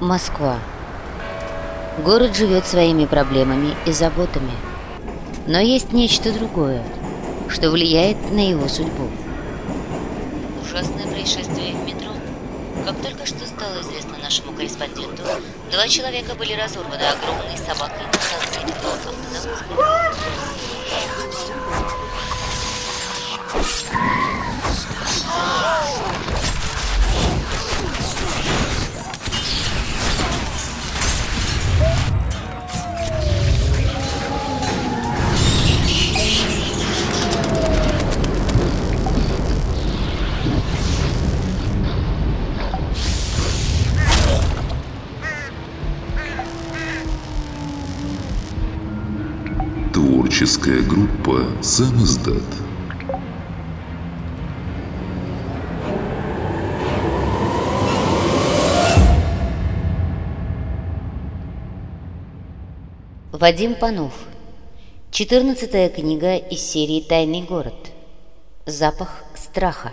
Москва. Город живет своими проблемами и заботами. Но есть нечто другое, что влияет на его судьбу. Ужасное происшествие в метро. Как только что стало известно нашему корреспонденту, два человека были разорваны огромной собакой на станции. Творческая группа «Сам издат». Вадим Панов. Четырнадцатая книга из серии «Тайный город». Запах страха.